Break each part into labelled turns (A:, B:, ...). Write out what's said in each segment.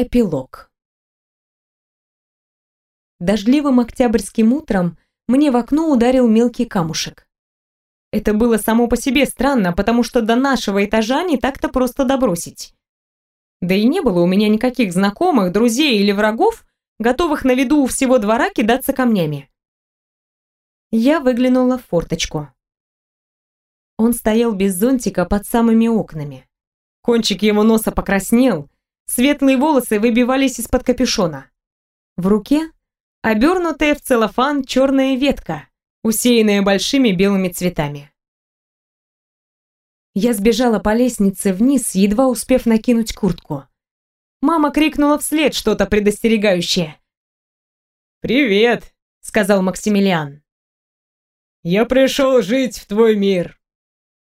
A: Эпилог. Дождливым октябрьским утром мне в окно ударил мелкий камушек. Это было само по себе странно, потому что до нашего этажа не так-то просто добросить. Да и не было у меня никаких знакомых, друзей или врагов, готовых на виду у всего двора кидаться камнями. Я выглянула в форточку. Он стоял без зонтика под самыми окнами. Кончик его носа покраснел, светлые волосы выбивались из-под капюшона. В руке обернутая в целлофан черная ветка, усеянная большими белыми цветами. Я сбежала по лестнице вниз, едва успев накинуть куртку. Мама крикнула вслед что-то предостерегающее.
B: «Привет», — сказал Максимилиан. «Я пришел жить в твой мир.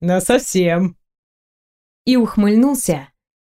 B: Насовсем».
A: И ухмыльнулся,